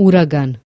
Uragan